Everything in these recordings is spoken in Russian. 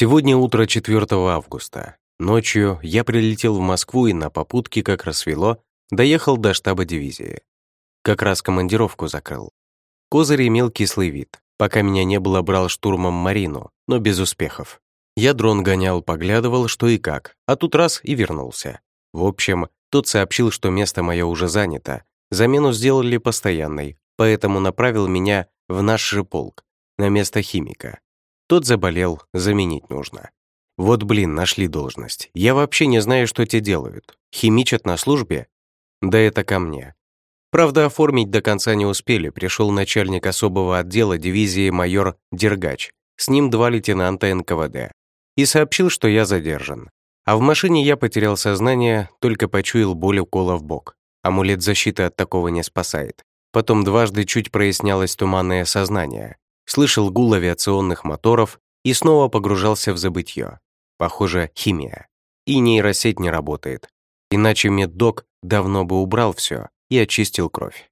Сегодня утро 4 августа. Ночью я прилетел в Москву и на попутке, как рассвело, доехал до штаба дивизии. Как раз командировку закрыл. Козырь имел кислый вид. Пока меня не было, брал штурмом Марину, но без успехов. Я дрон гонял, поглядывал, что и как, а тут раз и вернулся. В общем, тот сообщил, что место мое уже занято, замену сделали постоянной, поэтому направил меня в наш же полк, на место химика. Тот заболел, заменить нужно. Вот, блин, нашли должность. Я вообще не знаю, что те делают. Химичат на службе? Да это ко мне. Правда, оформить до конца не успели. Пришел начальник особого отдела дивизии майор Дергач. С ним два лейтенанта НКВД. И сообщил, что я задержан. А в машине я потерял сознание, только почуял боль укола в бок. Амулет защиты от такого не спасает. Потом дважды чуть прояснялось туманное сознание слышал гул авиационных моторов и снова погружался в забытье. Похоже, химия. И нейросеть не работает. Иначе меддок давно бы убрал все и очистил кровь.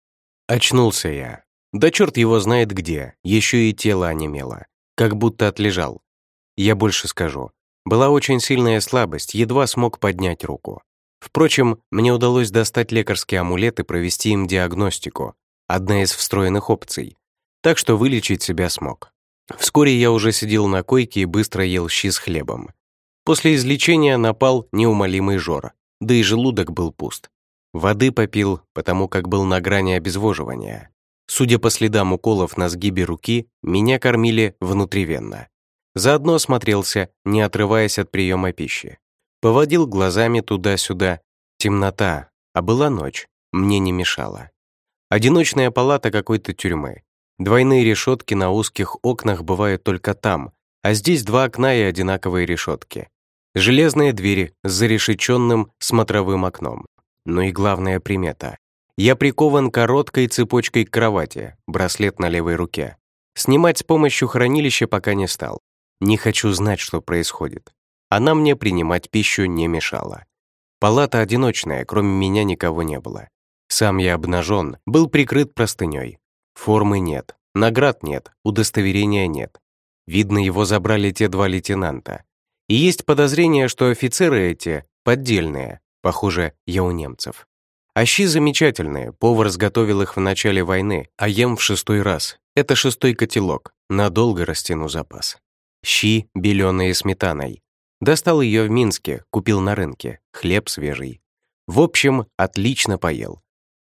Очнулся я. Да черт его знает где, еще и тело онемело, как будто отлежал. Я больше скажу. Была очень сильная слабость, едва смог поднять руку. Впрочем, мне удалось достать лекарский амулет и провести им диагностику, одна из встроенных опций, так что вылечить себя смог. Вскоре я уже сидел на койке и быстро ел щи с хлебом. После излечения напал неумолимый жор, да и желудок был пуст. Воды попил, потому как был на грани обезвоживания. Судя по следам уколов на сгибе руки, меня кормили внутривенно. Заодно осмотрелся, не отрываясь от приема пищи. Поводил глазами туда-сюда. Темнота, а была ночь, мне не мешала. Одиночная палата какой-то тюрьмы. Двойные решетки на узких окнах бывают только там, а здесь два окна и одинаковые решетки. Железные двери с зарешеченным смотровым окном. Ну и главная примета. Я прикован короткой цепочкой к кровати, браслет на левой руке. Снимать с помощью хранилища пока не стал. Не хочу знать, что происходит. Она мне принимать пищу не мешала. Палата одиночная, кроме меня никого не было. Сам я обнажен, был прикрыт простыней. Формы нет, наград нет, удостоверения нет. Видно, его забрали те два лейтенанта. И есть подозрение, что офицеры эти поддельные, похоже, я у немцев. А щи замечательные, повар сготовил их в начале войны, а ем в шестой раз. Это шестой котелок, надолго растяну запас. Щи, беленые сметаной. Достал ее в Минске, купил на рынке, хлеб свежий. В общем, отлично поел.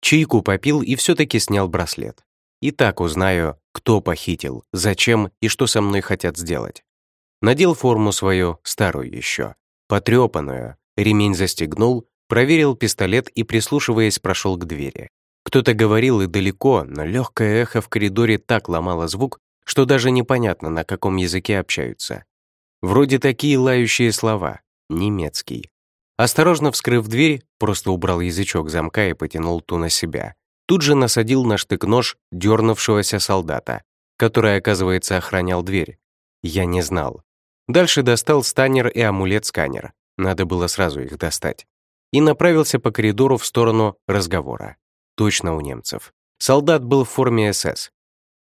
Чайку попил и все-таки снял браслет. И так узнаю, кто похитил, зачем и что со мной хотят сделать. Надел форму свою, старую еще, потрепанную, ремень застегнул, проверил пистолет и, прислушиваясь, прошел к двери. Кто-то говорил и далеко, но легкое эхо в коридоре так ломало звук, что даже непонятно, на каком языке общаются. Вроде такие лающие слова, немецкий. Осторожно вскрыв дверь, просто убрал язычок замка и потянул ту на себя. Тут же насадил на штык-нож дернувшегося солдата, который, оказывается, охранял дверь. Я не знал. Дальше достал станер и амулет-сканер. Надо было сразу их достать. И направился по коридору в сторону разговора. Точно у немцев. Солдат был в форме СС.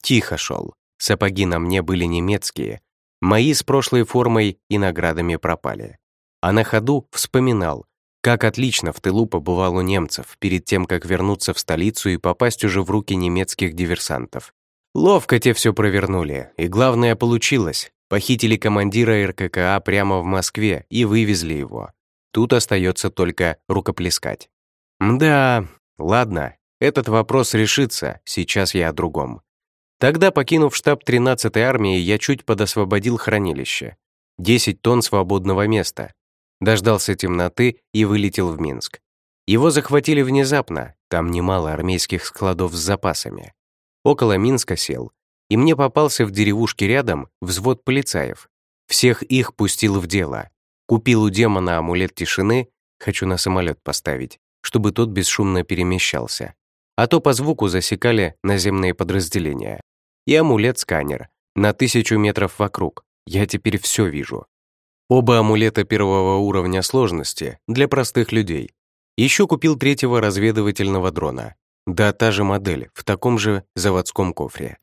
Тихо шел. Сапоги на мне были немецкие. Мои с прошлой формой и наградами пропали. А на ходу вспоминал, как отлично в тылу побывал у немцев перед тем, как вернуться в столицу и попасть уже в руки немецких диверсантов. Ловко те все провернули, и главное получилось. Похитили командира РККА прямо в Москве и вывезли его. Тут остается только рукоплескать. Да, ладно, этот вопрос решится, сейчас я о другом. Тогда, покинув штаб 13-й армии, я чуть подосвободил хранилище. 10 тонн свободного места, дождался темноты и вылетел в Минск. Его захватили внезапно, там немало армейских складов с запасами. Около Минска сел, и мне попался в деревушке рядом взвод полицаев. Всех их пустил в дело. Купил у демона амулет тишины, хочу на самолет поставить, чтобы тот бесшумно перемещался. А то по звуку засекали наземные подразделения. И амулет-сканер на тысячу метров вокруг. Я теперь все вижу. Оба амулета первого уровня сложности для простых людей. Еще купил третьего разведывательного дрона. Да, та же модель, в таком же заводском кофре.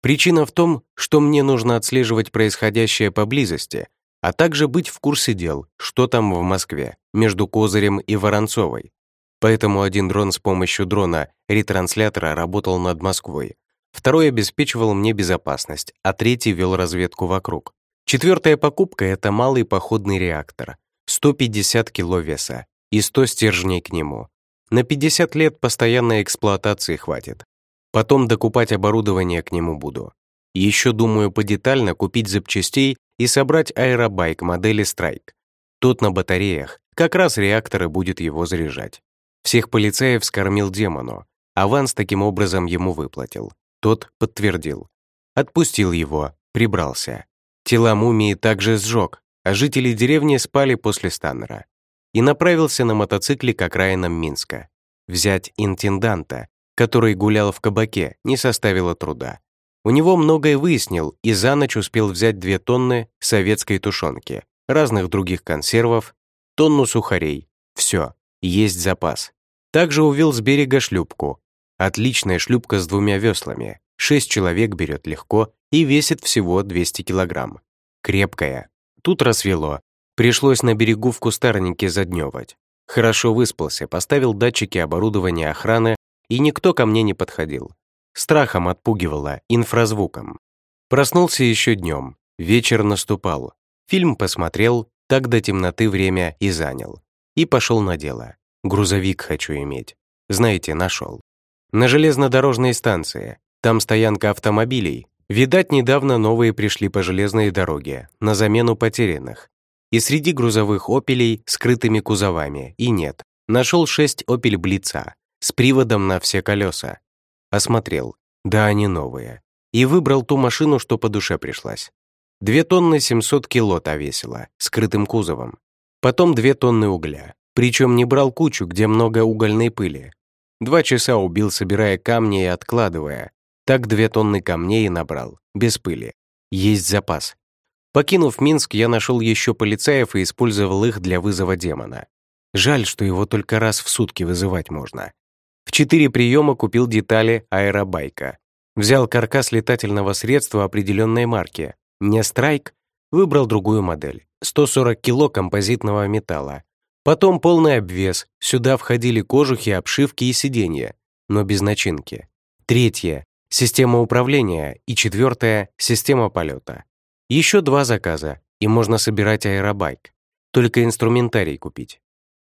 Причина в том, что мне нужно отслеживать происходящее поблизости, а также быть в курсе дел, что там в Москве, между Козырем и Воронцовой. Поэтому один дрон с помощью дрона-ретранслятора работал над Москвой, второй обеспечивал мне безопасность, а третий вел разведку вокруг. Четвертая покупка — это малый походный реактор, 150 кило веса и 100 стержней к нему. На 50 лет постоянной эксплуатации хватит. Потом докупать оборудование к нему буду. Еще думаю подетально купить запчастей и собрать аэробайк модели Strike. Тот на батареях, как раз реакторы будет его заряжать. Всех полицаев скормил демону. Аванс таким образом ему выплатил. Тот подтвердил. Отпустил его, прибрался. Тела мумии также сжег, а жители деревни спали после Станнера. И направился на мотоцикле к окраинам Минска. Взять интенданта, который гулял в кабаке, не составило труда. У него многое выяснил и за ночь успел взять две тонны советской тушенки, разных других консервов, тонну сухарей. Все, есть запас. Также увел с берега шлюпку. Отличная шлюпка с двумя веслами. Шесть человек берет легко и весит всего 200 килограмм. Крепкая. Тут рассвело. Пришлось на берегу в кустарнике задневать. Хорошо выспался, поставил датчики оборудования охраны, и никто ко мне не подходил. Страхом отпугивало, инфразвуком. Проснулся еще днем. Вечер наступал. Фильм посмотрел, так до темноты время и занял. И пошел на дело. Грузовик хочу иметь. Знаете, нашел. На железнодорожной станции. Там стоянка автомобилей. Видать, недавно новые пришли по железной дороге, на замену потерянных. И среди грузовых «Опелей» скрытыми кузовами, и нет. Нашел шесть «Опель Блица» с приводом на все колеса, Осмотрел. Да, они новые. И выбрал ту машину, что по душе пришлась. Две тонны 700 кило та весила, скрытым кузовом. Потом две тонны угля. Причем не брал кучу, где много угольной пыли. Два часа убил, собирая камни и откладывая. Так две тонны камней и набрал, без пыли. Есть запас. Покинув Минск, я нашел еще полицаев и использовал их для вызова демона. Жаль, что его только раз в сутки вызывать можно. В четыре приема купил детали аэробайка. Взял каркас летательного средства определенной марки. Не «Страйк», выбрал другую модель. 140 кило композитного металла. Потом полный обвес. Сюда входили кожухи, обшивки и сиденья, но без начинки. Третье — система управления. И четвертое — система полета. Еще два заказа, и можно собирать аэробайк. Только инструментарий купить.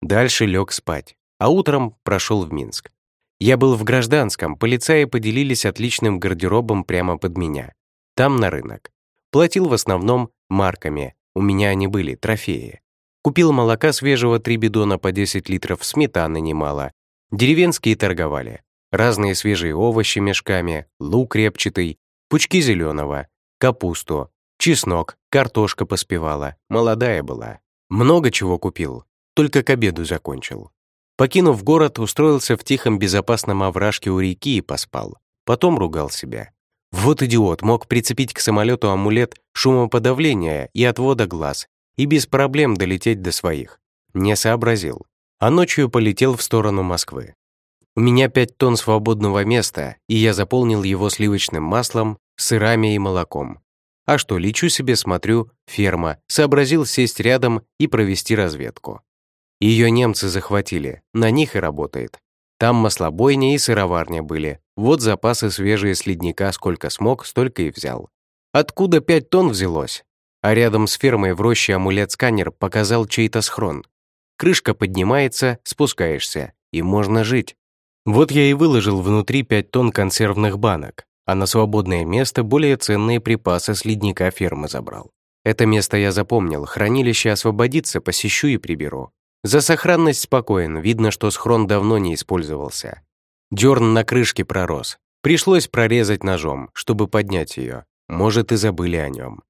Дальше лег спать, а утром прошел в Минск. Я был в гражданском, полицаи поделились отличным гардеробом прямо под меня. Там на рынок. Платил в основном марками, у меня они были, трофеи. Купил молока свежего три бидона по 10 литров, сметаны немало. Деревенские торговали. Разные свежие овощи мешками, лук репчатый, пучки зеленого, капусту, чеснок, картошка поспевала, молодая была. Много чего купил, только к обеду закончил. Покинув город, устроился в тихом безопасном овражке у реки и поспал. Потом ругал себя. Вот идиот, мог прицепить к самолету амулет шумоподавления и отвода глаз и без проблем долететь до своих. Не сообразил. А ночью полетел в сторону Москвы. У меня пять тонн свободного места, и я заполнил его сливочным маслом, сырами и молоком. А что, лечу себе, смотрю, ферма, сообразил сесть рядом и провести разведку. Ее немцы захватили, на них и работает. Там маслобойня и сыроварня были. Вот запасы свежие с ледника сколько смог, столько и взял. Откуда пять тонн взялось? А рядом с фермой в роще амулет-сканер показал чей-то схрон. Крышка поднимается, спускаешься, и можно жить. Вот я и выложил внутри пять тонн консервных банок, а на свободное место более ценные припасы с ледника фермы забрал. Это место я запомнил, хранилище освободится, посещу и приберу. За сохранность спокоен, видно, что схрон давно не использовался. Дерн на крышке пророс. Пришлось прорезать ножом, чтобы поднять ее. Может, и забыли о нем.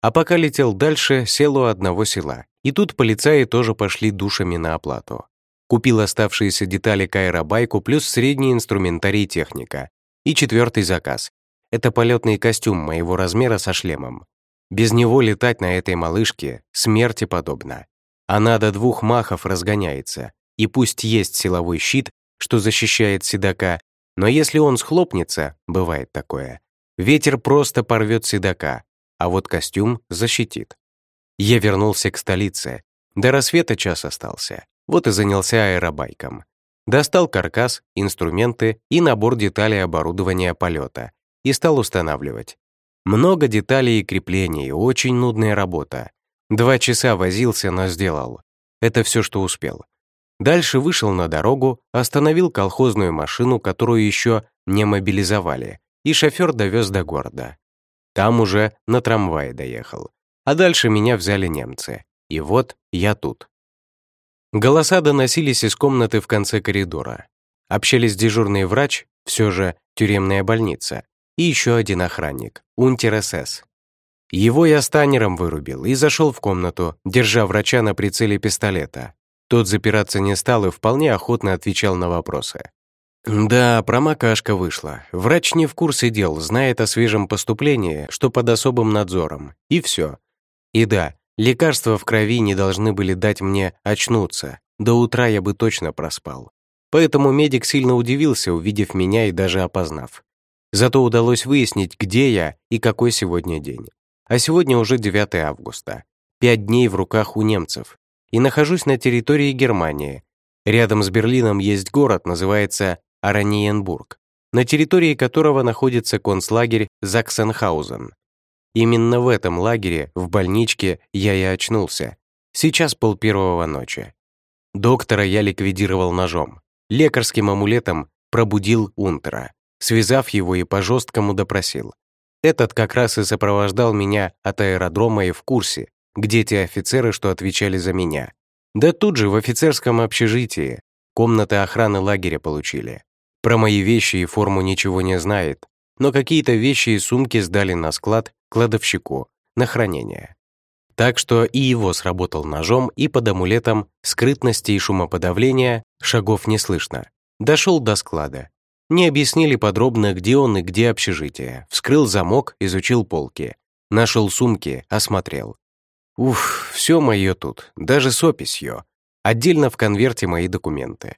А пока летел дальше, сел у одного села. И тут полицаи тоже пошли душами на оплату. Купил оставшиеся детали к аэробайку плюс средний инструментарий техника. И четвертый заказ. Это полетный костюм моего размера со шлемом. Без него летать на этой малышке смерти подобно. Она до двух махов разгоняется, и пусть есть силовой щит, что защищает седока, но если он схлопнется, бывает такое, ветер просто порвет седока, а вот костюм защитит. Я вернулся к столице. До рассвета час остался. Вот и занялся аэробайком. Достал каркас, инструменты и набор деталей оборудования полета и стал устанавливать. Много деталей и креплений, очень нудная работа. Два часа возился, но сделал. Это все, что успел. Дальше вышел на дорогу, остановил колхозную машину, которую еще не мобилизовали, и шофер довез до города. Там уже на трамвае доехал. А дальше меня взяли немцы. И вот я тут. Голоса доносились из комнаты в конце коридора. Общались дежурный врач, все же тюремная больница, и еще один охранник, унтер-СС. Его я станером вырубил и зашел в комнату, держа врача на прицеле пистолета. Тот запираться не стал и вполне охотно отвечал на вопросы. Да, промокашка вышла. Врач не в курсе дел, знает о свежем поступлении, что под особым надзором. И все. И да, лекарства в крови не должны были дать мне очнуться. До утра я бы точно проспал. Поэтому медик сильно удивился, увидев меня и даже опознав. Зато удалось выяснить, где я и какой сегодня день. А сегодня уже 9 августа. Пять дней в руках у немцев. И нахожусь на территории Германии. Рядом с Берлином есть город, называется Араниенбург, на территории которого находится концлагерь Заксенхаузен. Именно в этом лагере, в больничке, я и очнулся. Сейчас пол первого ночи. Доктора я ликвидировал ножом. Лекарским амулетом пробудил Унтера, связав его и по-жесткому допросил. Этот как раз и сопровождал меня от аэродрома и в курсе, где те офицеры, что отвечали за меня. Да тут же, в офицерском общежитии, комнаты охраны лагеря получили. Про мои вещи и форму ничего не знает, но какие-то вещи и сумки сдали на склад кладовщику на хранение. Так что и его сработал ножом, и под амулетом скрытности и шумоподавления шагов не слышно. Дошел до склада. Не объяснили подробно, где он и где общежитие. Вскрыл замок, изучил полки. Нашел сумки, осмотрел. Уф, все мое тут, даже с описью. Отдельно в конверте мои документы.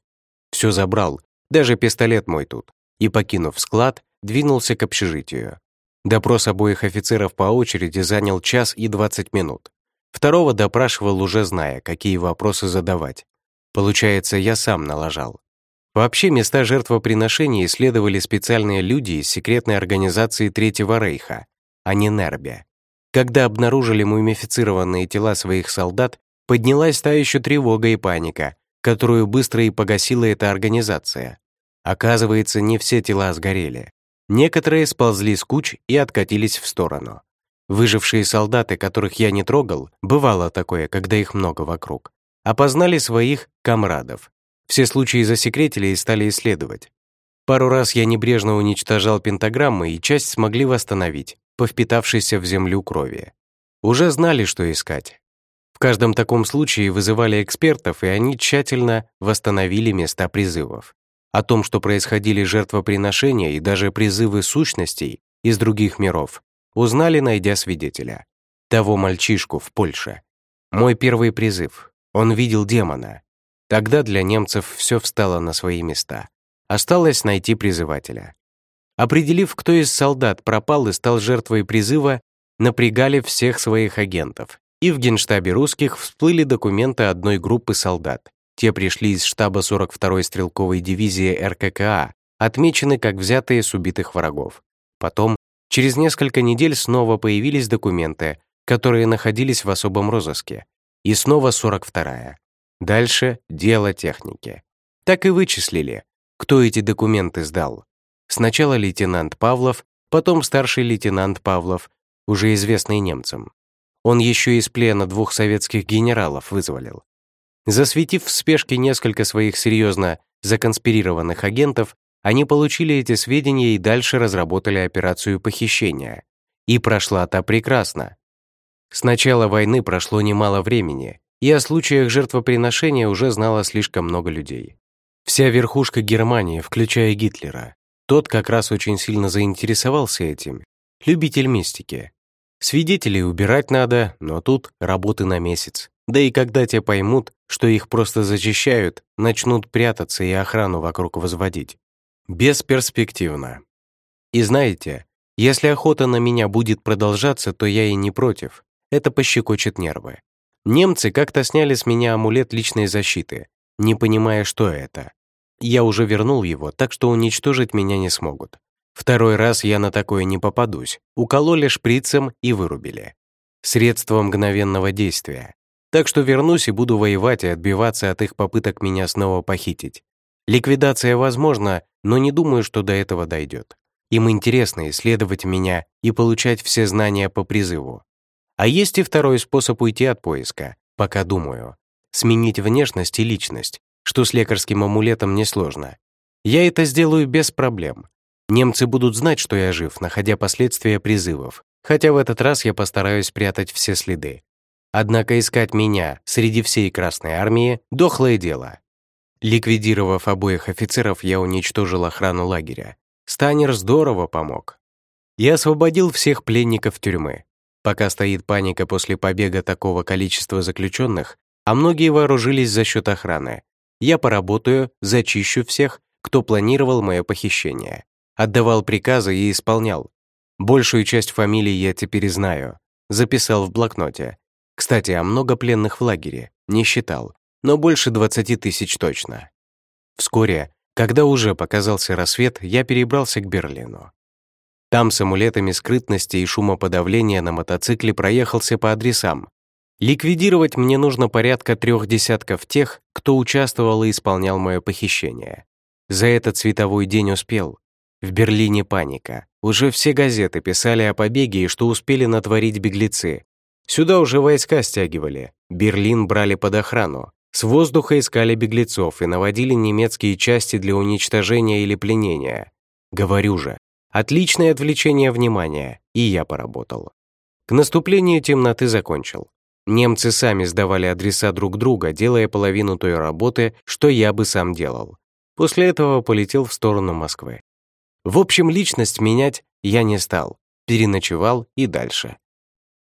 Все забрал, даже пистолет мой тут. И, покинув склад, двинулся к общежитию. Допрос обоих офицеров по очереди занял час и 20 минут. Второго допрашивал, уже зная, какие вопросы задавать. Получается, я сам налажал. Вообще, места жертвоприношений исследовали специальные люди из секретной организации Третьего Рейха, а не Нербе. Когда обнаружили мумифицированные тела своих солдат, поднялась та еще тревога и паника, которую быстро и погасила эта организация. Оказывается, не все тела сгорели. Некоторые сползли с куч и откатились в сторону. Выжившие солдаты, которых я не трогал, бывало такое, когда их много вокруг, опознали своих комрадов. Все случаи засекретили и стали исследовать. Пару раз я небрежно уничтожал пентаграммы, и часть смогли восстановить, повпитавшейся в землю крови. Уже знали, что искать. Каждом таком случае вызывали экспертов, и они тщательно восстановили места призывов. О том, что происходили жертвоприношения и даже призывы сущностей из других миров, узнали, найдя свидетеля. Того мальчишку в Польше. Мой первый призыв. Он видел демона. Тогда для немцев все встало на свои места. Осталось найти призывателя. Определив, кто из солдат пропал и стал жертвой призыва, напрягали всех своих агентов. И в генштабе русских всплыли документы одной группы солдат, те пришли из штаба 42-й стрелковой дивизии РККА, отмечены как взятые с убитых врагов. Потом, через несколько недель снова появились документы, которые находились в особом розыске. И снова 42-я. Дальше дело техники. Так и вычислили, кто эти документы сдал. Сначала лейтенант Павлов, потом старший лейтенант Павлов, уже известный немцам. Он еще из плена двух советских генералов вызволил. Засветив в спешке несколько своих серьезно законспирированных агентов, они получили эти сведения и дальше разработали операцию похищения. И прошла та прекрасно. С начала войны прошло немало времени, и о случаях жертвоприношения уже знало слишком много людей. Вся верхушка Германии, включая Гитлера, тот как раз очень сильно заинтересовался этим. Любитель мистики. Свидетелей убирать надо, но тут работы на месяц. Да и когда те поймут, что их просто зачищают, начнут прятаться и охрану вокруг возводить. Бесперспективно. И знаете, если охота на меня будет продолжаться, то я и не против. это пощекочет нервы. Немцы как-то сняли с меня амулет личной защиты, не понимая, что это. Я уже вернул его, так что уничтожить меня не смогут. Второй раз я на такое не попадусь. Укололи шприцем и вырубили. Средство мгновенного действия. Так что вернусь и буду воевать и отбиваться от их попыток меня снова похитить. Ликвидация возможна, но не думаю, что до этого дойдет. Им интересно исследовать меня и получать все знания по призыву. А есть и второй способ уйти от поиска, пока думаю. Сменить внешность и личность, что с лекарским амулетом несложно. Я это сделаю без проблем. Немцы будут знать, что я жив, находя последствия призывов, хотя в этот раз я постараюсь прятать все следы. Однако искать меня среди всей Красной Армии — дохлое дело. Ликвидировав обоих офицеров, я уничтожил охрану лагеря. Станер здорово помог. Я освободил всех пленников тюрьмы. Пока стоит паника после побега такого количества заключенных, а многие вооружились за счет охраны, я поработаю, зачищу всех, кто планировал мое похищение. Отдавал приказы и исполнял. Большую часть фамилий я теперь знаю. Записал в блокноте. Кстати, а много пленных в лагере? Не считал. Но больше 20 тысяч точно. Вскоре, когда уже показался рассвет, я перебрался к Берлину. Там с амулетами скрытности и шумоподавления на мотоцикле проехался по адресам. Ликвидировать мне нужно порядка трех десятков тех, кто участвовал и исполнял мое похищение. За этот световой день успел. В Берлине паника. Уже все газеты писали о побеге и что успели натворить беглецы. Сюда уже войска стягивали. Берлин брали под охрану. С воздуха искали беглецов и наводили немецкие части для уничтожения или пленения. Говорю же, отличное отвлечение внимания, и я поработал. К наступлению темноты закончил. Немцы сами сдавали адреса друг друга, делая половину той работы, что я бы сам делал. После этого полетел в сторону Москвы. В общем, личность менять я не стал, переночевал и дальше.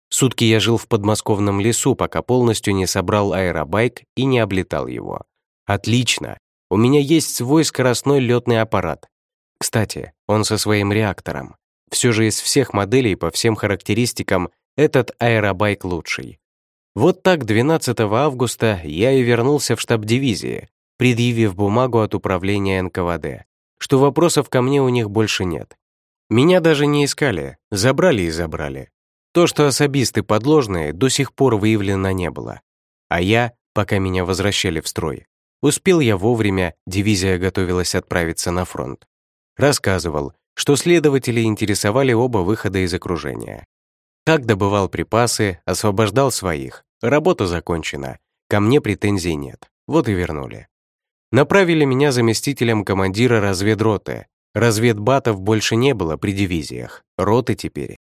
Сутки я жил в подмосковном лесу, пока полностью не собрал аэробайк и не облетал его. Отлично, у меня есть свой скоростной летный аппарат. Кстати, он со своим реактором. Все же из всех моделей по всем характеристикам этот аэробайк лучший. Вот так 12 августа я и вернулся в штаб дивизии, предъявив бумагу от управления НКВД что вопросов ко мне у них больше нет. Меня даже не искали, забрали и забрали. То, что особисты подложные, до сих пор выявлено не было. А я, пока меня возвращали в строй, успел я вовремя, дивизия готовилась отправиться на фронт. Рассказывал, что следователи интересовали оба выхода из окружения. Как добывал припасы, освобождал своих. Работа закончена. Ко мне претензий нет. Вот и вернули. Направили меня заместителем командира разведроты. Разведбатов больше не было при дивизиях, роты теперь.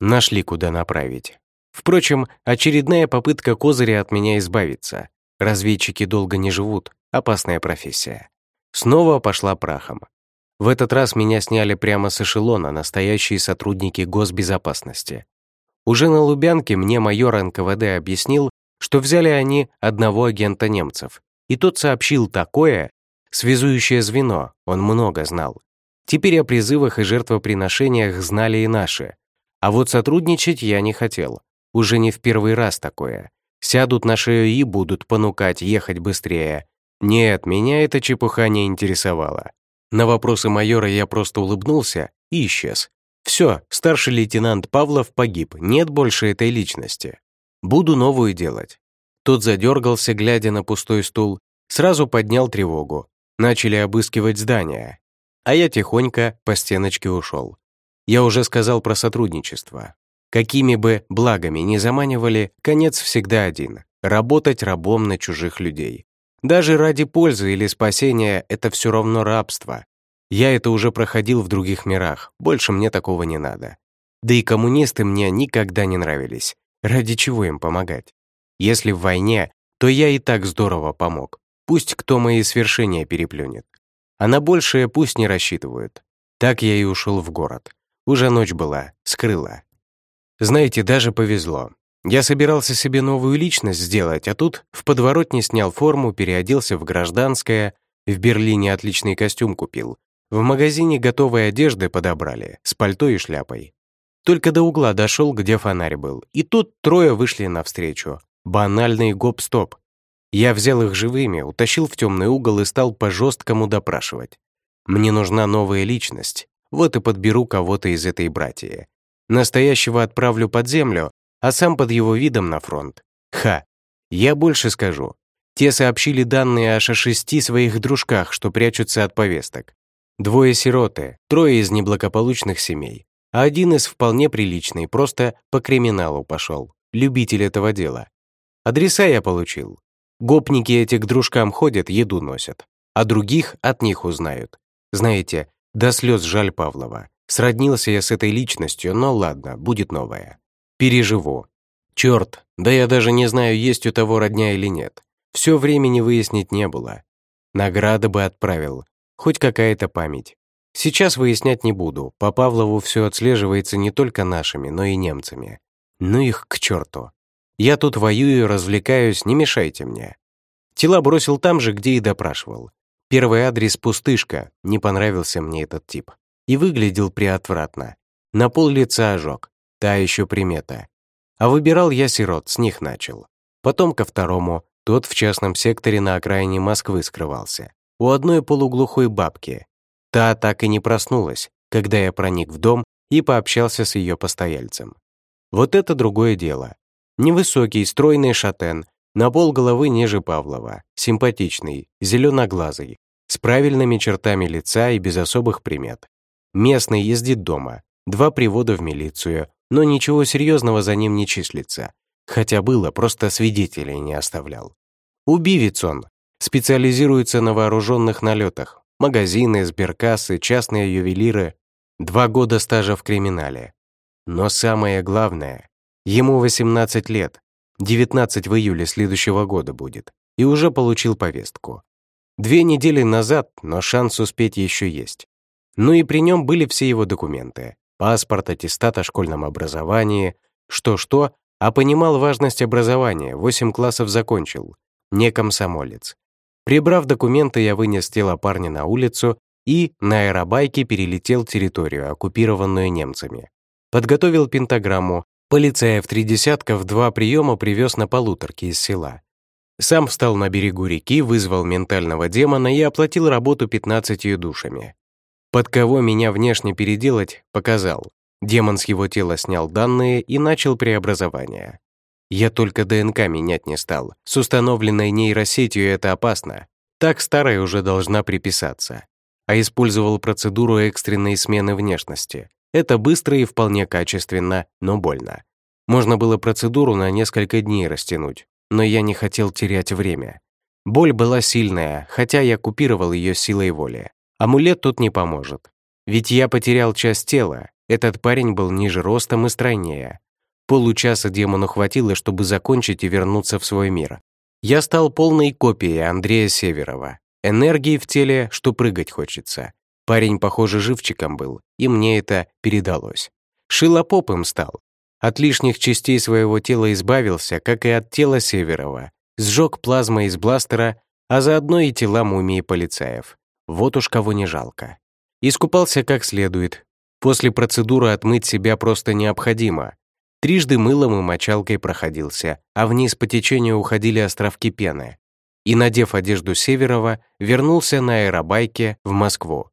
Нашли, куда направить. Впрочем, очередная попытка Козыря от меня избавиться. Разведчики долго не живут, опасная профессия. Снова пошла прахом. В этот раз меня сняли прямо с эшелона настоящие сотрудники госбезопасности. Уже на Лубянке мне майор НКВД объяснил, что взяли они одного агента немцев, и тот сообщил такое, связующее звено, он много знал. Теперь о призывах и жертвоприношениях знали и наши. А вот сотрудничать я не хотел. Уже не в первый раз такое. Сядут на шею и будут понукать ехать быстрее. Нет, меня эта чепуха не интересовала. На вопросы майора я просто улыбнулся и исчез. Все, старший лейтенант Павлов погиб, нет больше этой личности. Буду новую делать. Тот задергался, глядя на пустой стул, сразу поднял тревогу. Начали обыскивать здание. А я тихонько по стеночке ушел. Я уже сказал про сотрудничество. Какими бы благами ни заманивали, конец всегда один — работать рабом на чужих людей. Даже ради пользы или спасения это все равно рабство. Я это уже проходил в других мирах, больше мне такого не надо. Да и коммунисты мне никогда не нравились. Ради чего им помогать? Если в войне, то я и так здорово помог. Пусть кто мои свершения переплюнет. А на большее пусть не рассчитывают. Так я и ушел в город. Уже ночь была, скрыла. Знаете, даже повезло. Я собирался себе новую личность сделать, а тут в подворотне снял форму, переоделся в гражданское, в Берлине отличный костюм купил. В магазине готовой одежды подобрали, с пальто и шляпой. Только до угла дошел, где фонарь был. И тут трое вышли навстречу. Банальный гоп-стоп. Я взял их живыми, утащил в темный угол и стал по-жесткому допрашивать. Мне нужна новая личность. Вот и подберу кого-то из этой братьи. Настоящего отправлю под землю, а сам под его видом на фронт. Ха! Я больше скажу. Те сообщили данные о шести своих дружках, что прячутся от повесток. Двое сироты, трое из неблагополучных семей, а один из вполне приличный, просто по криминалу пошел, любитель этого дела. Адреса я получил. Гопники эти к дружкам ходят, еду носят, а других от них узнают. Знаете, до слез жаль Павлова. Сроднился я с этой личностью, но ладно, будет новая. Переживу. Черт, да я даже не знаю, есть у того родня или нет. Все времени выяснить не было. Награда бы отправил. Хоть какая-то память. Сейчас выяснять не буду. По Павлову все отслеживается не только нашими, но и немцами. Ну их к черту. Я тут воюю, развлекаюсь, не мешайте мне. Тела бросил там же, где и допрашивал. Первый адрес — пустышка, не понравился мне этот тип. И выглядел приотвратно. На пол лица ожог, та еще примета. А выбирал я сирот, с них начал. Потом ко второму, тот в частном секторе на окраине Москвы скрывался. У одной полуглухой бабки. Та так и не проснулась, когда я проник в дом и пообщался с ее постояльцем. Вот это другое дело. Невысокий, стройный шатен, на пол головы ниже Павлова, симпатичный, зеленоглазый, с правильными чертами лица и без особых примет. Местный ездит дома, два привода в милицию, но ничего серьезного за ним не числится. Хотя было, просто свидетелей не оставлял. Убивец он. Специализируется на вооруженных налетах. Магазины, сберкассы, частные ювелиры. Два года стажа в криминале. Но самое главное, ему 18 лет. 19 в июле следующего года будет. И уже получил повестку. Две недели назад, но шанс успеть еще есть. Ну и при нем были все его документы. Паспорт, аттестат о школьном образовании, что-что, а понимал важность образования, восемь классов закончил, не комсомолец. Прибрав документы, я вынес тело парня на улицу и на аэробайке перелетел территорию, оккупированную немцами. Подготовил пентаграмму, полицая в три десятка в два приема привез на полуторке из села. Сам встал на берегу реки, вызвал ментального демона и оплатил работу пятнадцатью душами. Под кого меня внешне переделать, показал. Демон с его тела снял данные и начал преобразование. Я только ДНК менять не стал. С установленной нейросетью это опасно. Так старая уже должна приписаться. А использовал процедуру экстренной смены внешности. Это быстро и вполне качественно, но больно. Можно было процедуру на несколько дней растянуть, но я не хотел терять время. Боль была сильная, хотя я купировал ее силой воли. Амулет тут не поможет. Ведь я потерял часть тела, этот парень был ниже ростом и стройнее. Получаса демону хватило, чтобы закончить и вернуться в свой мир. Я стал полной копией Андрея Северова. Энергии в теле, что прыгать хочется. Парень, похоже, живчиком был, и мне это передалось. Шилопопым стал. От лишних частей своего тела избавился, как и от тела Северова. Сжег плазмой из бластера, а заодно и тела мумии полицаев. Вот уж кого не жалко. Искупался как следует, После процедуры отмыть себя просто необходимо. Трижды мылом и мочалкой проходился, а вниз по течению уходили островки пены. И, надев одежду Северова, вернулся на аэробайке в Москву.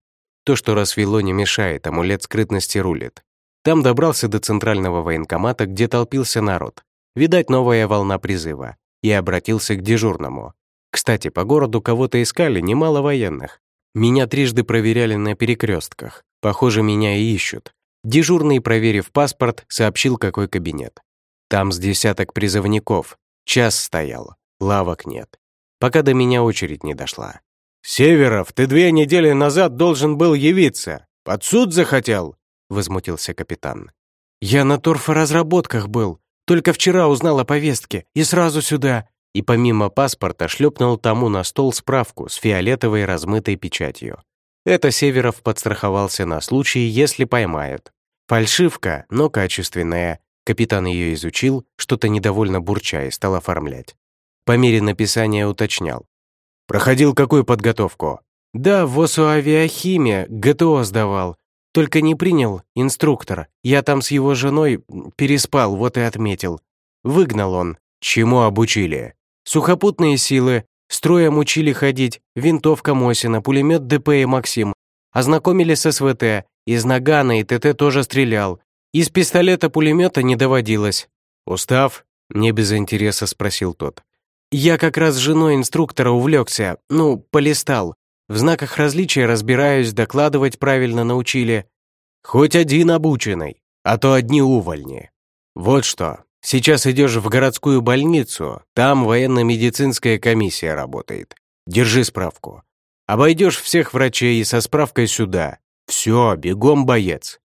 То, что рассвело, не мешает, амулет скрытности рулит. Там добрался до центрального военкомата, где толпился народ. Видать, новая волна призыва. И обратился к дежурному. Кстати, по городу кого-то искали, немало военных. Меня трижды проверяли на перекрестках. Похоже, меня и ищут. Дежурный, проверив паспорт, сообщил, какой кабинет. Там с десяток призывников. Час стоял. Лавок нет. Пока до меня очередь не дошла. «Северов, ты две недели назад должен был явиться. Под суд захотел?» — возмутился капитан. «Я на торфоразработках был. Только вчера узнал о повестке. И сразу сюда и помимо паспорта шлепнул тому на стол справку с фиолетовой размытой печатью. Это Северов подстраховался на случай, если поймают. Фальшивка, но качественная. Капитан ее изучил, что-то недовольно бурча и стал оформлять. По мере написания уточнял. «Проходил какую подготовку?» «Да, в ВОСУ авиахимия, ГТО сдавал. Только не принял инструктор. Я там с его женой переспал, вот и отметил. Выгнал он. Чему обучили? Сухопутные силы, строем учили ходить, винтовка Мосина, пулемет ДП и Максим. Ознакомили с СВТ, из Нагана и ТТ тоже стрелял. Из пистолета-пулемета не доводилось. «Устав?» — не без интереса спросил тот. «Я как раз с женой инструктора увлекся, ну, полистал. В знаках различия разбираюсь, докладывать правильно научили. Хоть один обученный, а то одни увольни. Вот что, сейчас идешь в городскую больницу, там военно-медицинская комиссия работает. Держи справку. Обойдешь всех врачей со справкой сюда. Все, бегом, боец.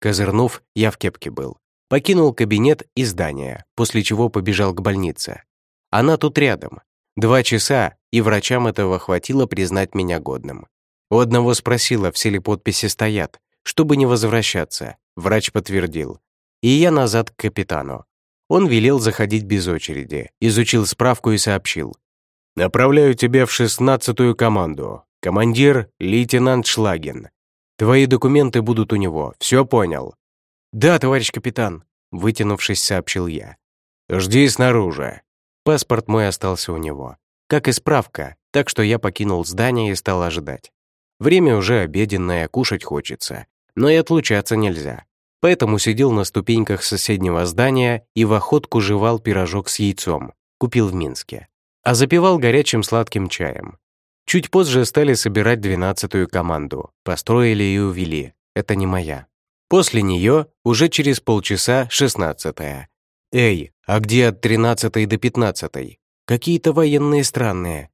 Козырнув, я в кепке был. Покинул кабинет и здание, после чего побежал к больнице. Она тут рядом. Два часа, и врачам этого хватило признать меня годным. У одного спросила, все ли подписи стоят, чтобы не возвращаться. Врач подтвердил. И я назад к капитану. Он велел заходить без очереди, изучил справку и сообщил. «Направляю тебя в шестнадцатую команду. Командир — лейтенант Шлагин. Твои документы будут у него, все понял?» «Да, товарищ капитан», — вытянувшись, сообщил я. «Жди снаружи». Паспорт мой остался у него, как и справка, так что я покинул здание и стал ожидать. Время уже обеденное, кушать хочется, но и отлучаться нельзя. Поэтому сидел на ступеньках соседнего здания и в охотку жевал пирожок с яйцом, купил в Минске. А запивал горячим сладким чаем. Чуть позже стали собирать двенадцатую команду. Построили и увели. Это не моя. После нее уже через полчаса шестнадцатая. Эй, а где от тринадцатой до пятнадцатой? Какие-то военные странные.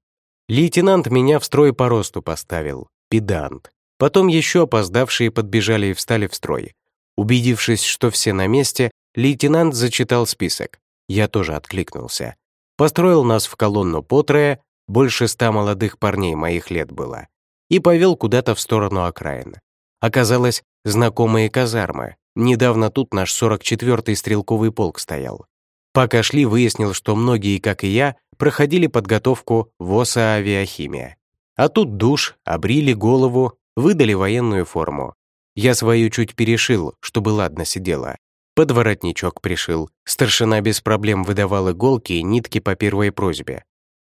Лейтенант меня в строй по росту поставил. Педант. Потом еще опоздавшие подбежали и встали в строй. Убедившись, что все на месте, лейтенант зачитал список. Я тоже откликнулся. Построил нас в колонну по трое, больше ста молодых парней моих лет было, и повел куда-то в сторону окраин. Оказалось, знакомые казармы. Недавно тут наш 44-й стрелковый полк стоял. Пока шли, выяснил, что многие, как и я, проходили подготовку в ОСА «Авиахимия». А тут душ, обрили голову, выдали военную форму. Я свою чуть перешил, чтобы ладно сидела. Под воротничок пришил. Старшина без проблем выдавал иголки и нитки по первой просьбе.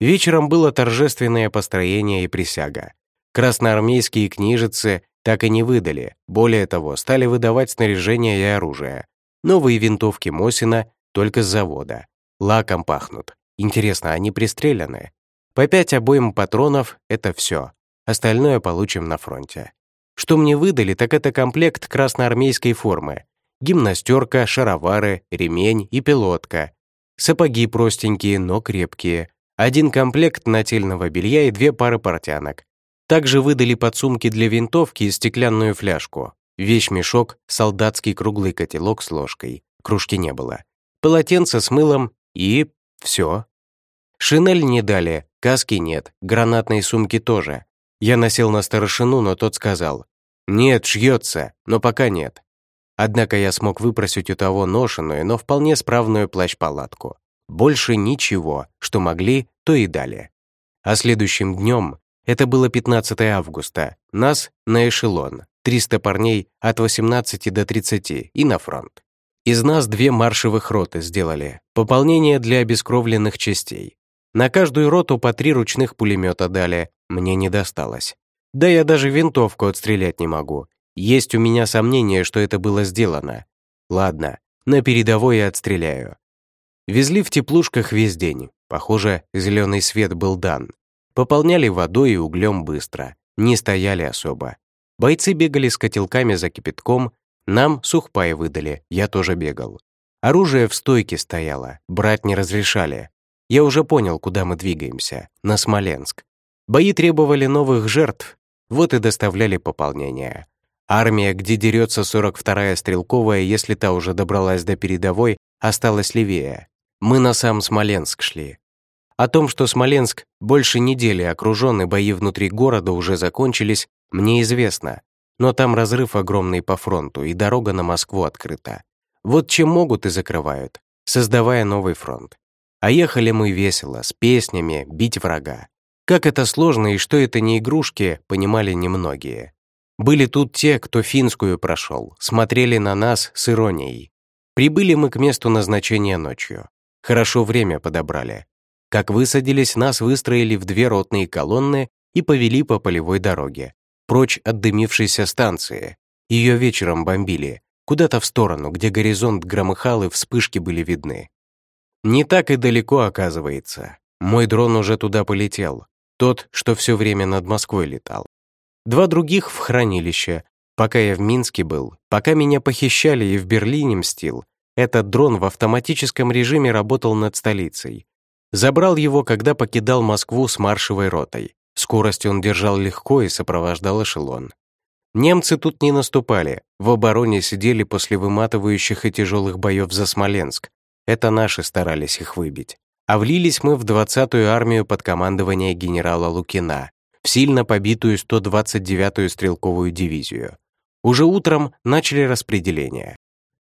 Вечером было торжественное построение и присяга. Красноармейские книжицы так и не выдали, более того, стали выдавать снаряжение и оружие. Новые винтовки Мосина только с завода. Лаком пахнут. Интересно, они пристреляны? По пять обоим патронов — это все. Остальное получим на фронте. Что мне выдали, так это комплект красноармейской формы. Гимнастерка, шаровары, ремень и пилотка. Сапоги простенькие, но крепкие один комплект нательного белья и две пары портянок. Также выдали подсумки для винтовки и стеклянную фляжку, вещмешок, солдатский круглый котелок с ложкой, кружки не было, полотенце с мылом и все. Шинель не дали, каски нет, гранатной сумки тоже. Я носил на старшину, но тот сказал, «Нет, шьется, но пока нет». Однако я смог выпросить у того ношеную, но вполне справную плащ-палатку. Больше ничего, что могли, то и дали. А следующим днем, это было 15 августа, нас на эшелон, 300 парней от 18 до 30 и на фронт. Из нас две маршевых роты сделали, пополнение для обескровленных частей. На каждую роту по три ручных пулемета дали, мне не досталось. Да я даже винтовку отстрелять не могу. Есть у меня сомнение, что это было сделано. Ладно, на передовой я отстреляю. Везли в теплушках весь день. Похоже, зеленый свет был дан. Пополняли водой и углем быстро. Не стояли особо. Бойцы бегали с котелками за кипятком. Нам сухпай выдали, я тоже бегал. Оружие в стойке стояло, брать не разрешали. Я уже понял, куда мы двигаемся. На Смоленск. Бои требовали новых жертв. Вот и доставляли пополнение. Армия, где дерется 42-я стрелковая, если та уже добралась до передовой, осталась левее. Мы на сам Смоленск шли. О том, что Смоленск больше недели окружен и бои внутри города уже закончились, мне известно. Но там разрыв огромный по фронту, и дорога на Москву открыта. Вот чем могут и закрывают, создавая новый фронт. А ехали мы весело, с песнями, бить врага. Как это сложно и что это не игрушки, понимали немногие. Были тут те, кто финскую прошел, смотрели на нас с иронией. Прибыли мы к месту назначения ночью. Хорошо время подобрали. Как высадились, нас выстроили в две ротные колонны и повели по полевой дороге, прочь от дымившейся станции. Ее вечером бомбили, куда-то в сторону, где горизонт громыхал и вспышки были видны. Не так и далеко, оказывается. Мой дрон уже туда полетел, тот, что все время над Москвой летал. Два других в хранилище. Пока я в Минске был, пока меня похищали и в Берлине мстил, этот дрон в автоматическом режиме работал над столицей. Забрал его, когда покидал Москву с маршевой ротой. Скорость он держал легко и сопровождал эшелон. Немцы тут не наступали, в обороне сидели после выматывающих и тяжелых боев за Смоленск. Это наши старались их выбить. А влились мы в 20-ю армию под командование генерала Лукина, в сильно побитую 129-ю стрелковую дивизию. Уже утром начали распределение.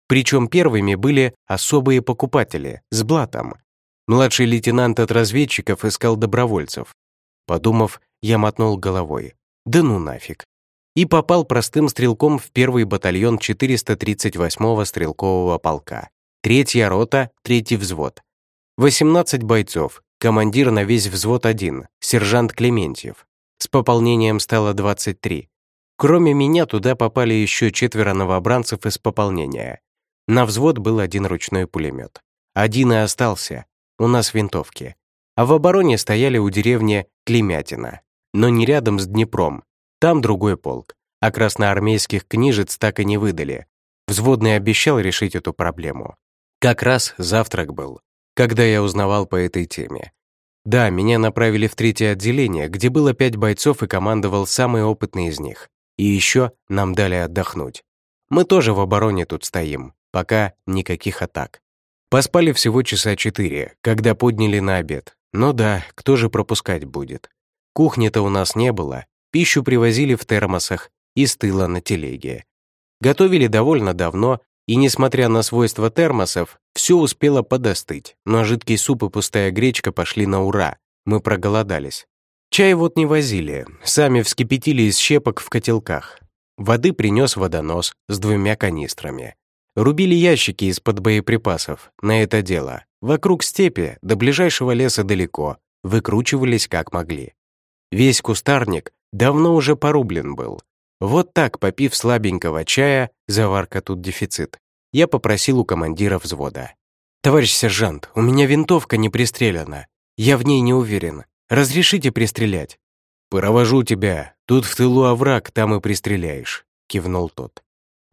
Причем первыми были особые покупатели с блатом. Младший лейтенант от разведчиков искал добровольцев. Подумав, я мотнул головой. Да ну нафиг. И попал простым стрелком в первый батальон 438-го стрелкового полка. Третья рота, третий взвод. 18 бойцов, командир на весь взвод один, сержант Клементьев. С пополнением стало 23. Кроме меня туда попали еще четверо новобранцев из пополнения. На взвод был один ручной пулемет. Один и остался. У нас винтовки. А в обороне стояли у деревни Клемятина. Но не рядом с Днепром. Там другой полк. А красноармейских книжец так и не выдали. Взводный обещал решить эту проблему. Как раз завтрак был, когда я узнавал по этой теме. Да, меня направили в третье отделение, где было пять бойцов и командовал самый опытный из них. И еще нам дали отдохнуть. Мы тоже в обороне тут стоим, пока никаких атак. Поспали всего часа четыре, когда подняли на обед. Но да, кто же пропускать будет? Кухни-то у нас не было, пищу привозили в термосах и с тыла на телеге. Готовили довольно давно, и, несмотря на свойства термосов, все успело подостыть, но жидкий суп и пустая гречка пошли на ура. Мы проголодались. Чай вот не возили, сами вскипятили из щепок в котелках. Воды принес водонос с двумя канистрами. Рубили ящики из-под боеприпасов на это дело. Вокруг степи, до ближайшего леса далеко, выкручивались как могли. Весь кустарник давно уже порублен был, вот так, попив слабенького чая, заварка тут дефицит, я попросил у командира взвода. «Товарищ сержант, у меня винтовка не пристрелена. Я в ней не уверен. Разрешите пристрелять?» «Провожу тебя. Тут в тылу овраг, там и пристреляешь», — кивнул тот.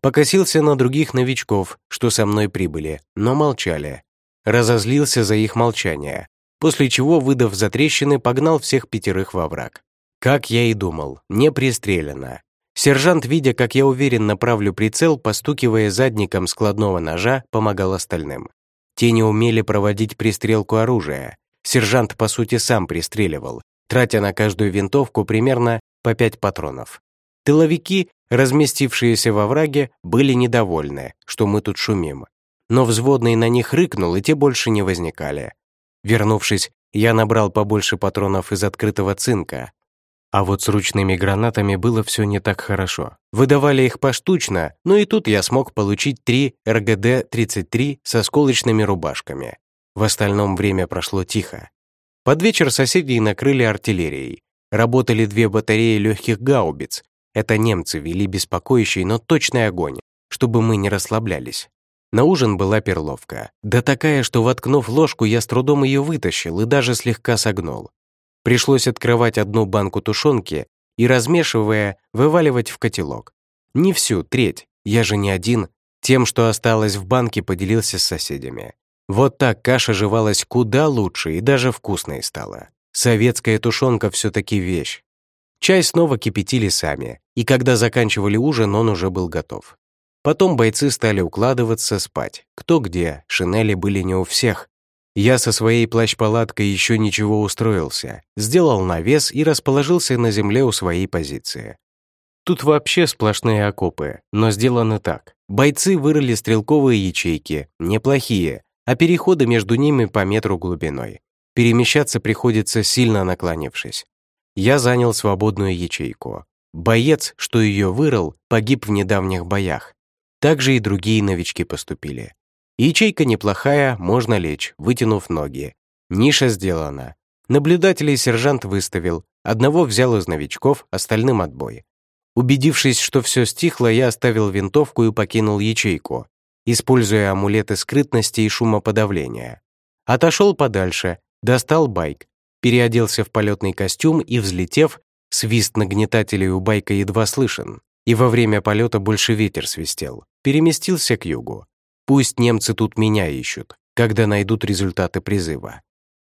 Покосился на других новичков, что со мной прибыли, но молчали. Разозлился за их молчание, после чего, выдав за трещины, погнал всех пятерых во враг. Как я и думал, не пристрелено. Сержант, видя, как я уверенно правлю прицел, постукивая задником складного ножа, помогал остальным. Те не умели проводить пристрелку оружия. Сержант, по сути, сам пристреливал, тратя на каждую винтовку примерно по пять патронов. Тыловики, разместившиеся во враге, были недовольны, что мы тут шумим. Но взводный на них рыкнул, и те больше не возникали. Вернувшись, я набрал побольше патронов из открытого цинка, а вот с ручными гранатами было все не так хорошо. Выдавали их поштучно, но и тут я смог получить три РГД-33 с осколочными рубашками. В остальном время прошло тихо. Под вечер соседей накрыли артиллерией. Работали две батареи легких гаубиц. Это немцы вели беспокоящий, но точный огонь, чтобы мы не расслаблялись. На ужин была перловка. Да такая, что воткнув ложку, я с трудом ее вытащил и даже слегка согнул. Пришлось открывать одну банку тушенки и, размешивая, вываливать в котелок. Не всю, треть, я же не один. Тем, что осталось в банке, поделился с соседями. Вот так каша жевалась куда лучше и даже вкусной стала. Советская тушенка все-таки вещь. Чай снова кипятили сами, и когда заканчивали ужин, он уже был готов. Потом бойцы стали укладываться спать. Кто где, шинели были не у всех, я со своей плащ-палаткой еще ничего устроился, сделал навес и расположился на земле у своей позиции. Тут вообще сплошные окопы, но сделаны так. Бойцы вырыли стрелковые ячейки, неплохие, а переходы между ними по метру глубиной. Перемещаться приходится сильно наклонившись. Я занял свободную ячейку. Боец, что ее вырыл, погиб в недавних боях. Также и другие новички поступили. Ячейка неплохая, можно лечь, вытянув ноги. Ниша сделана. Наблюдателей сержант выставил, одного взял из новичков, остальным отбой. Убедившись, что все стихло, я оставил винтовку и покинул ячейку, используя амулеты скрытности и шумоподавления. Отошел подальше, достал байк, переоделся в полетный костюм и, взлетев, свист нагнетателей у байка едва слышен, и во время полета больше ветер свистел, переместился к югу. Пусть немцы тут меня ищут, когда найдут результаты призыва.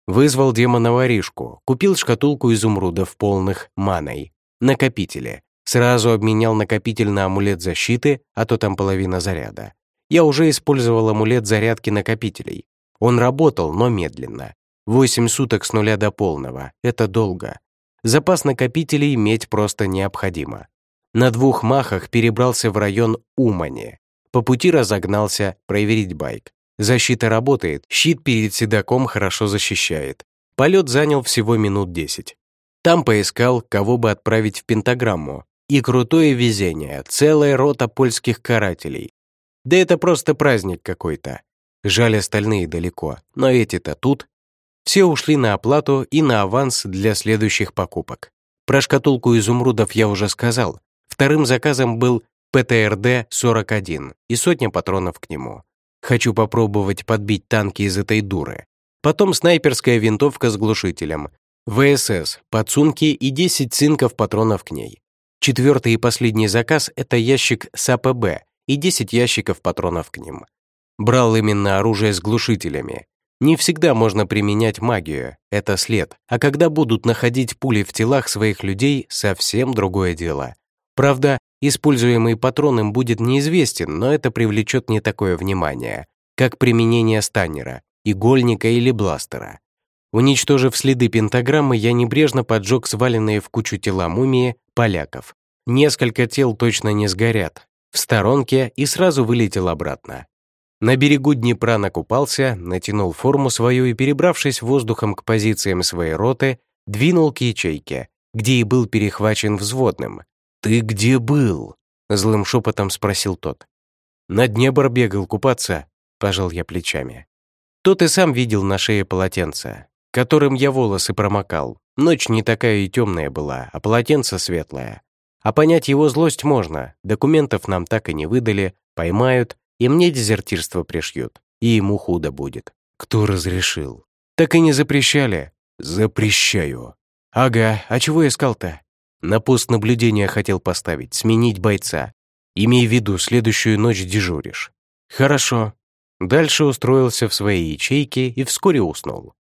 Вызвал демона-воришку, купил шкатулку изумрудов полных маной, накопители, сразу обменял накопитель на амулет защиты, а то там половина заряда. Я уже использовал амулет зарядки накопителей. Он работал, но медленно. Восемь суток с нуля до полного — это долго. Запас накопителей иметь просто необходимо. На двух махах перебрался в район Умани. По пути разогнался проверить байк. Защита работает, щит перед седаком хорошо защищает. Полет занял всего минут 10. Там поискал, кого бы отправить в пентаграмму. И крутое везение, целая рота польских карателей. Да это просто праздник какой-то. Жаль, остальные далеко, но эти-то тут. Все ушли на оплату и на аванс для следующих покупок. Про шкатулку изумрудов я уже сказал. Вторым заказом был ПТРД-41 и сотня патронов к нему. Хочу попробовать подбить танки из этой дуры. Потом снайперская винтовка с глушителем, ВСС, подсумки и 10 цинков патронов к ней. Четвертый и последний заказ — это ящик с АПБ и 10 ящиков патронов к ним. Брал именно оружие с глушителями. Не всегда можно применять магию, это след, а когда будут находить пули в телах своих людей, совсем другое дело. Правда, Используемый патрон им будет неизвестен, но это привлечет не такое внимание, как применение станнера, игольника или бластера. Уничтожив следы пентаграммы, я небрежно поджег сваленные в кучу тела мумии поляков. Несколько тел точно не сгорят. В сторонке и сразу вылетел обратно. На берегу Днепра накупался, натянул форму свою и, перебравшись воздухом к позициям своей роты, двинул к ячейке, где и был перехвачен взводным. «Ты где был?» — злым шепотом спросил тот. «На Днебр бегал купаться», — пожал я плечами. Тот и сам видел на шее полотенце, которым я волосы промокал. Ночь не такая и темная была, а полотенце светлое. А понять его злость можно, документов нам так и не выдали, поймают, и мне дезертирство пришьют, и ему худо будет. Кто разрешил? Так и не запрещали. Запрещаю. Ага, а чего искал-то? На пост наблюдения хотел поставить, сменить бойца. Имей в виду, следующую ночь дежуришь. Хорошо. Дальше устроился в своей ячейке и вскоре уснул.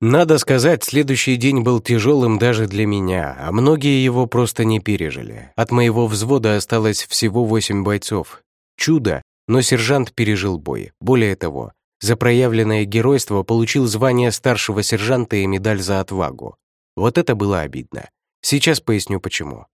Надо сказать, следующий день был тяжелым даже для меня, а многие его просто не пережили. От моего взвода осталось всего восемь бойцов. Чудо, но сержант пережил бой. Более того, за проявленное геройство получил звание старшего сержанта и медаль за отвагу. Вот это было обидно. Сейчас поясню почему.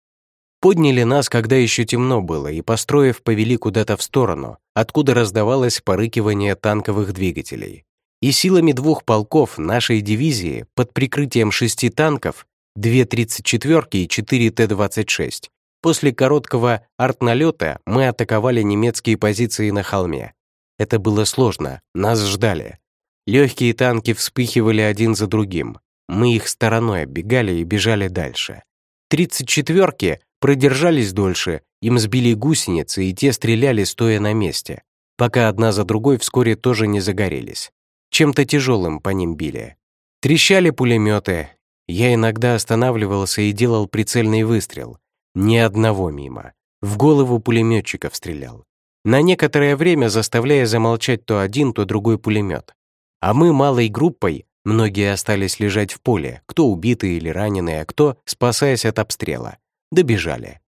Подняли нас, когда еще темно было, и, построив, повели куда-то в сторону, откуда раздавалось порыкивание танковых двигателей. И силами двух полков нашей дивизии под прикрытием шести танков, две 34-ки и четыре Т-26, после короткого артналета мы атаковали немецкие позиции на холме. Это было сложно, нас ждали. Легкие танки вспыхивали один за другим, мы их стороной оббегали и бежали дальше. Тридцать четверки продержались дольше, им сбили гусеницы, и те стреляли, стоя на месте, пока одна за другой вскоре тоже не загорелись. Чем-то тяжелым по ним били. Трещали пулеметы. Я иногда останавливался и делал прицельный выстрел. Ни одного мимо. В голову пулеметчиков стрелял. На некоторое время заставляя замолчать то один, то другой пулемет. А мы малой группой Многие остались лежать в поле, кто убитые или раненые, а кто, спасаясь от обстрела. Добежали.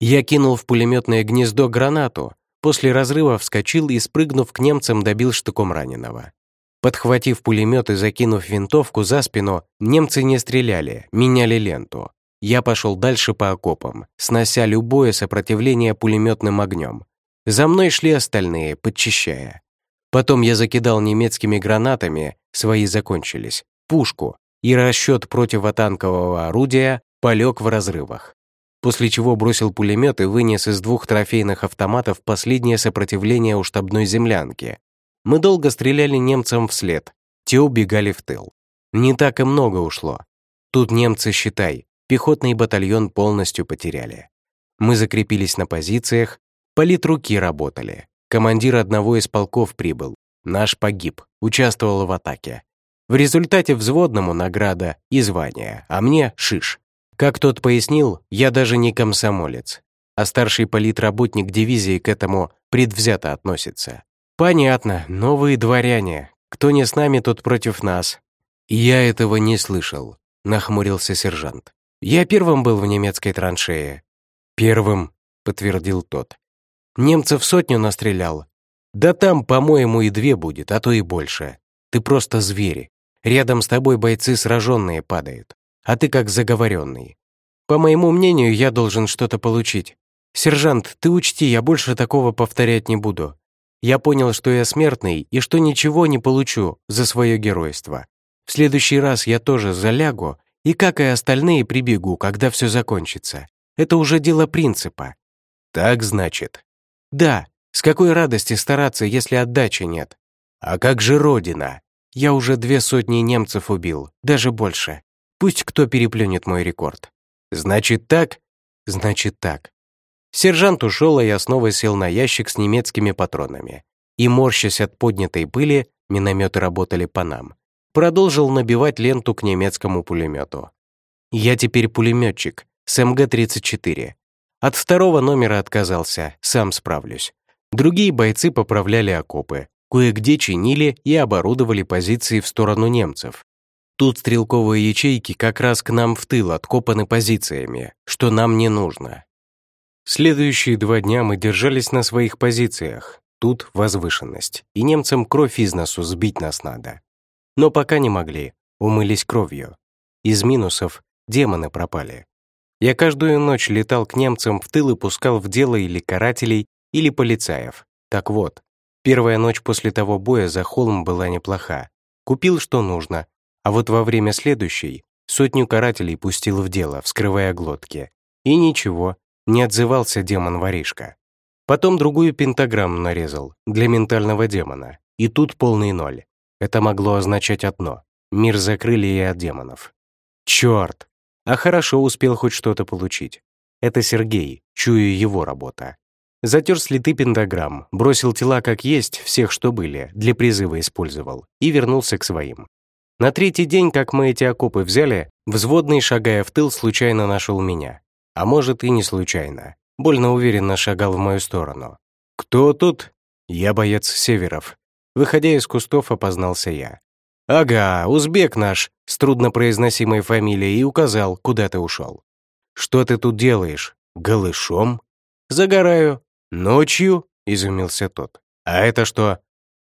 Я кинул в пулеметное гнездо гранату, после разрыва вскочил и, спрыгнув к немцам, добил штыком раненого. Подхватив пулемет и закинув винтовку за спину, немцы не стреляли, меняли ленту. Я пошел дальше по окопам, снося любое сопротивление пулеметным огнем. За мной шли остальные, подчищая. Потом я закидал немецкими гранатами, свои закончились, пушку, и расчет противотанкового орудия полег в разрывах. после чего бросил пулемет и вынес из двух трофейных автоматов последнее сопротивление у штабной землянки. Мы долго стреляли немцам вслед, те убегали в тыл. Не так и много ушло. Тут немцы, считай, пехотный батальон полностью потеряли. Мы закрепились на позициях, политруки работали. Командир одного из полков прибыл. Наш погиб, участвовал в атаке. В результате взводному награда и звание, а мне — шиш. Как тот пояснил, я даже не комсомолец, а старший политработник дивизии к этому предвзято относится. Понятно, новые дворяне. Кто не с нами, тот против нас. Я этого не слышал, нахмурился сержант. Я первым был в немецкой траншее. Первым, подтвердил тот. Немцев сотню настрелял. Да там, по-моему, и две будет, а то и больше. Ты просто звери. Рядом с тобой бойцы сраженные падают, а ты как заговоренный. По моему мнению, я должен что-то получить. Сержант, ты учти, я больше такого повторять не буду. Я понял, что я смертный и что ничего не получу за свое геройство. В следующий раз я тоже залягу и, как и остальные, прибегу, когда все закончится. Это уже дело принципа. Так значит? Да. С какой радости стараться, если отдачи нет? А как же Родина? Я уже две сотни немцев убил, даже больше. Пусть кто переплюнет мой рекорд. Значит так? Значит так. Сержант ушел, а я снова сел на ящик с немецкими патронами. И, морщась от поднятой пыли, минометы работали по нам. Продолжил набивать ленту к немецкому пулемету. Я теперь пулеметчик с МГ-34. От второго номера отказался, сам справлюсь. Другие бойцы поправляли окопы, кое-где чинили и оборудовали позиции в сторону немцев. Тут стрелковые ячейки как раз к нам в тыл откопаны позициями, что нам не нужно. Следующие два дня мы держались на своих позициях. Тут возвышенность, и немцам кровь из носу сбить нас надо. Но пока не могли, умылись кровью. Из минусов демоны пропали. Я каждую ночь летал к немцам в тыл и пускал в дело или карателей, или полицаев. Так вот, первая ночь после того боя за холм была неплоха. Купил, что нужно, а вот во время следующей сотню карателей пустил в дело, вскрывая глотки. И ничего, не отзывался демон-воришка. Потом другую пентаграмму нарезал для ментального демона, и тут полный ноль. Это могло означать одно — мир закрыли и от демонов. Черт! А хорошо успел хоть что-то получить. Это Сергей, чую его работа. Затер слиты пентаграмм, бросил тела как есть, всех, что были, для призыва использовал, и вернулся к своим. На третий день, как мы эти окопы взяли, взводный, шагая в тыл, случайно нашел меня. А может, и не случайно. Больно уверенно шагал в мою сторону. «Кто тут?» «Я боец Северов». Выходя из кустов, опознался я. «Ага, узбек наш, с труднопроизносимой фамилией, и указал, куда ты ушел. Что ты тут делаешь? Голышом?» «Загораю. Ночью?» — изумился тот. «А это что?»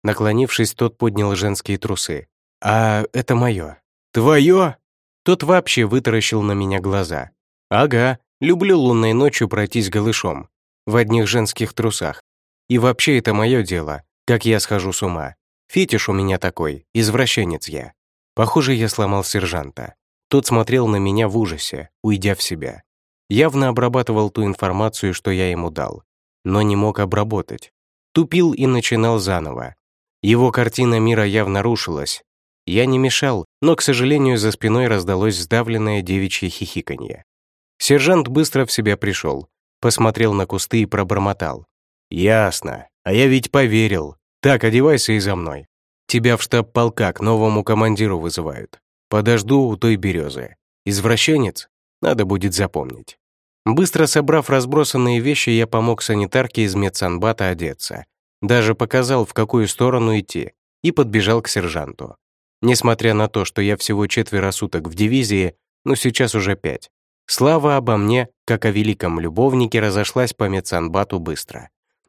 Наклонившись, тот поднял женские трусы. «А это мое». «Твое?» Тот вообще вытаращил на меня глаза. «Ага, люблю лунной ночью пройтись голышом. В одних женских трусах. И вообще это мое дело, как я схожу с ума. Фетиш у меня такой, извращенец я. Похоже, я сломал сержанта. Тот смотрел на меня в ужасе, уйдя в себя. Явно обрабатывал ту информацию, что я ему дал, но не мог обработать. Тупил и начинал заново. Его картина мира явно рушилась. Я не мешал, но, к сожалению, за спиной раздалось сдавленное девичье хихиканье. Сержант быстро в себя пришел, посмотрел на кусты и пробормотал. «Ясно. А я ведь поверил. Так, одевайся и за мной. Тебя в штаб полка к новому командиру вызывают. Подожду у той березы. Извращенец? Надо будет запомнить. Быстро собрав разбросанные вещи, я помог санитарке из медсанбата одеться. Даже показал, в какую сторону идти, и подбежал к сержанту. Несмотря на то, что я всего четверо суток в дивизии, но сейчас уже пять. Слава обо мне, как о великом любовнике, разошлась по медсанбату быстро.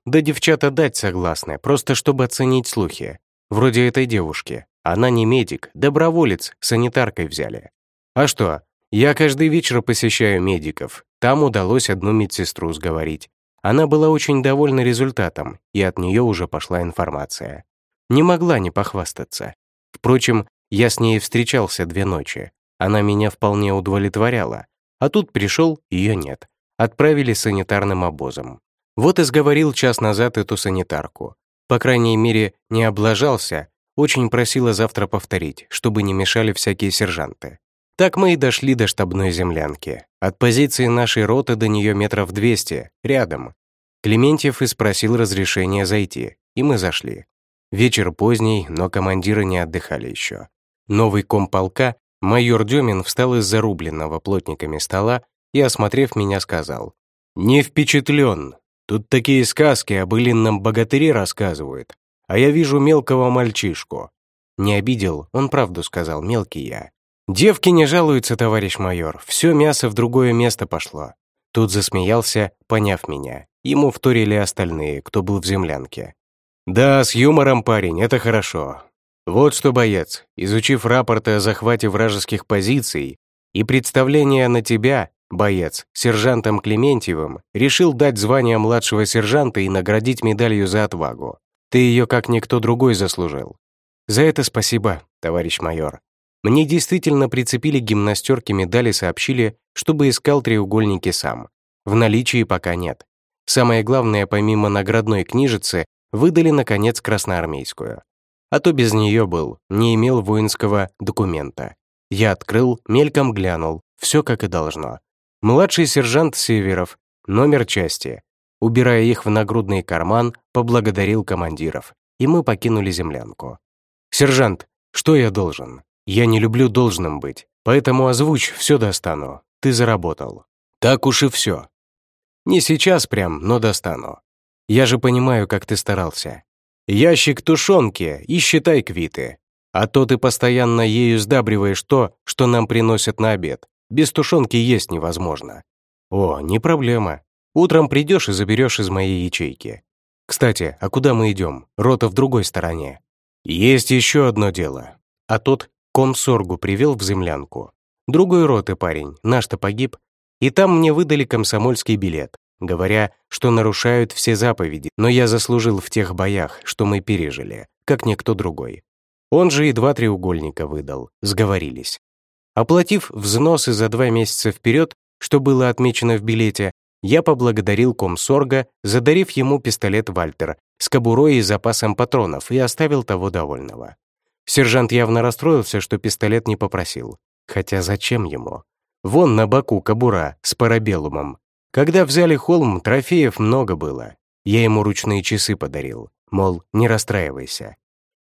Да девчата дать согласны, просто чтобы оценить слухи. Вроде этой девушки. Она не медик, доброволец, санитаркой взяли. А что, я каждый вечер посещаю медиков. Там удалось одну медсестру сговорить. Она была очень довольна результатом, и от нее уже пошла информация. Не могла не похвастаться. Впрочем, я с ней встречался две ночи. Она меня вполне удовлетворяла. А тут пришел, ее нет. отправили санитарным обозом. Вот и сговорил час назад эту санитарку. По крайней мере, не облажался, очень просила завтра повторить, чтобы не мешали всякие сержанты. Так мы и дошли до штабной землянки. От позиции нашей роты до нее метров 200, рядом. Клементьев и спросил разрешения зайти, и мы зашли. Вечер поздний, но командиры не отдыхали еще. Новый комполка, майор Демин, встал из зарубленного плотниками стола и, осмотрев меня, сказал. «Не впечатлен. Тут такие сказки о былинном богатыре рассказывают, а я вижу мелкого мальчишку». Не обидел, он правду сказал, мелкий я. «Девки не жалуются, товарищ майор, все мясо в другое место пошло». Тут засмеялся, поняв меня. Ему вторили остальные, кто был в землянке. «Да, с юмором, парень, это хорошо. Вот что, боец, изучив рапорты о захвате вражеских позиций и представление на тебя, боец, сержантом Клементьевым, решил дать звание младшего сержанта и наградить медалью за отвагу. Ты ее как никто другой заслужил. За это спасибо, товарищ майор. Мне действительно прицепили гимнастерки медали, сообщили, чтобы искал треугольники сам. В наличии пока нет. Самое главное, помимо наградной книжицы, выдали, наконец, красноармейскую. А то без нее был, не имел воинского документа. Я открыл, мельком глянул, все как и должно. Младший сержант Северов, номер части. Убирая их в нагрудный карман, поблагодарил командиров, и мы покинули землянку. «Сержант, что я должен? Я не люблю должным быть, поэтому озвучь, все достану. Ты заработал. Так уж и все. Не сейчас прям, но достану. Я же понимаю, как ты старался. Ящик тушенки и считай квиты. А то ты постоянно ею сдабриваешь то, что нам приносят на обед. Без тушенки есть невозможно. О, не проблема. Утром придешь и заберешь из моей ячейки. Кстати, а куда мы идем? Рота в другой стороне. Есть еще одно дело. А тот комсоргу привел в землянку. Другой роты парень, наш-то погиб, и там мне выдали комсомольский билет, говоря, что нарушают все заповеди, но я заслужил в тех боях, что мы пережили, как никто другой. Он же и два треугольника выдал, сговорились. Оплатив взносы за два месяца вперед, что было отмечено в билете, я поблагодарил комсорга, задарив ему пистолет «Вальтер» с кобурой и запасом патронов и оставил того довольного. Сержант явно расстроился, что пистолет не попросил. Хотя зачем ему? Вон на боку кобура с парабеллумом. Когда взяли холм, трофеев много было. Я ему ручные часы подарил, мол, не расстраивайся.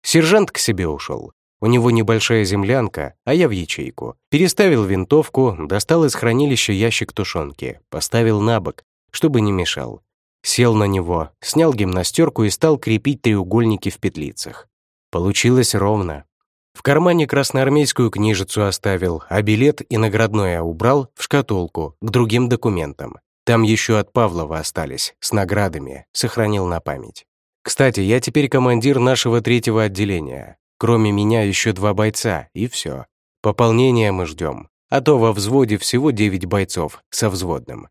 Сержант к себе ушел. У него небольшая землянка, а я в ячейку. Переставил винтовку, достал из хранилища ящик тушенки, поставил на бок, чтобы не мешал. Сел на него, снял гимнастерку и стал крепить треугольники в петлицах. Получилось ровно. В кармане красноармейскую книжицу оставил, а билет и наградное убрал в шкатулку к другим документам. Там еще от Павлова остались, с наградами, сохранил на память. Кстати, я теперь командир нашего третьего отделения. Кроме меня еще два бойца, и все. Пополнение мы ждем, а то во взводе всего девять бойцов со взводным.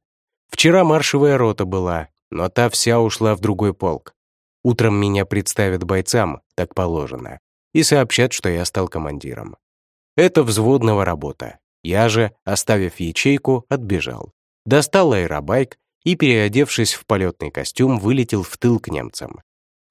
Вчера маршевая рота была, но та вся ушла в другой полк. Утром меня представят бойцам, так положено и сообщат, что я стал командиром. Это взводного работа. Я же, оставив ячейку, отбежал. Достал аэробайк и, переодевшись в полетный костюм, вылетел в тыл к немцам.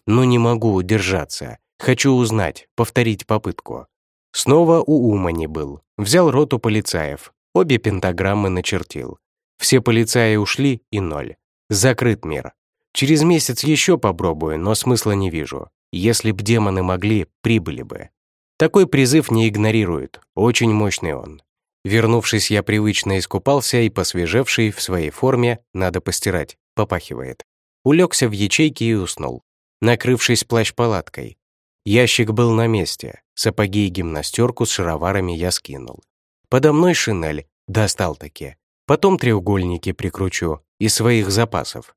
Но не могу удержаться. Хочу узнать, повторить попытку. Снова у Умани был. Взял роту полицаев. Обе пентаграммы начертил. Все полицаи ушли и ноль. Закрыт мир. Через месяц еще попробую, но смысла не вижу. Если б демоны могли, прибыли бы. Такой призыв не игнорируют, очень мощный он. Вернувшись, я привычно искупался и, посвежевший в своей форме, надо постирать, попахивает. Улегся в ячейке и уснул, накрывшись плащ-палаткой. Ящик был на месте, сапоги и гимнастерку с шароварами я скинул. Подо мной шинель, достал таки. Потом треугольники прикручу из своих запасов.